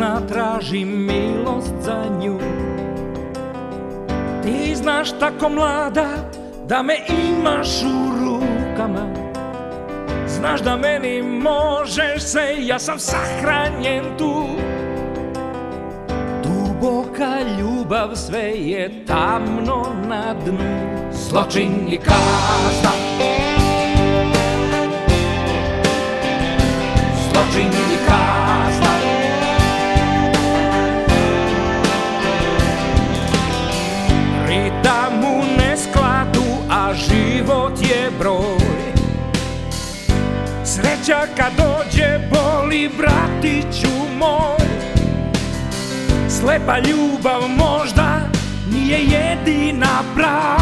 lažna tražim milost za nju. Ti znaš tako mlada da me imaš u rukama. Znaš da meni možeš se, ja sam sahranjen tu. Duboka ljubav, sve je tamno na dnu. Zločin i kazna Sreća kad dođe boli bratiću moj. Slepa ljubav možda nije jedina prava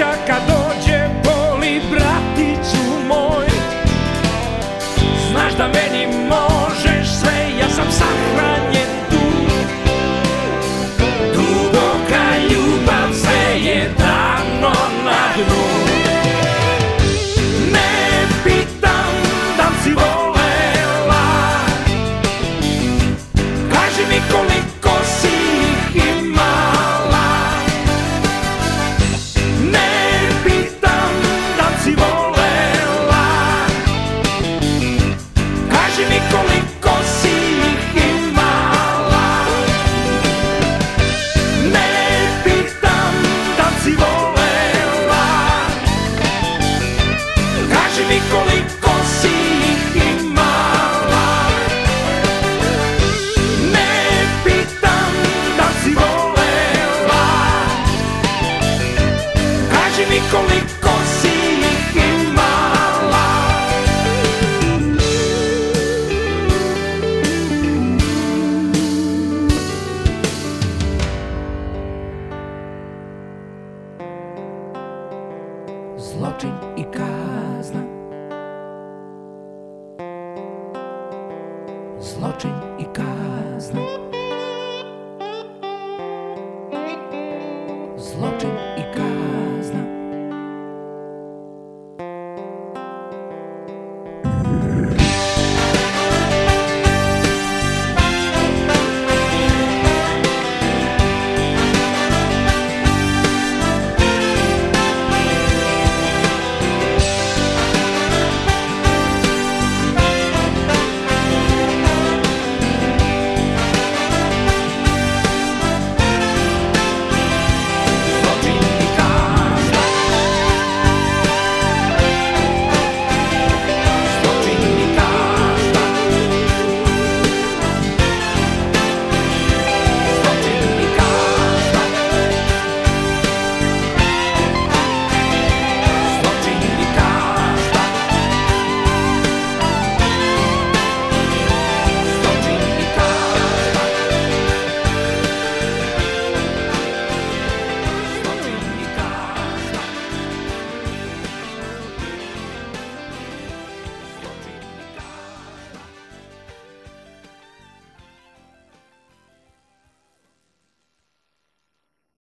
Sreća kad dođe boli bratiću moj. Znaš da meni možeš sve, ja sam sahranjen zločin i kazna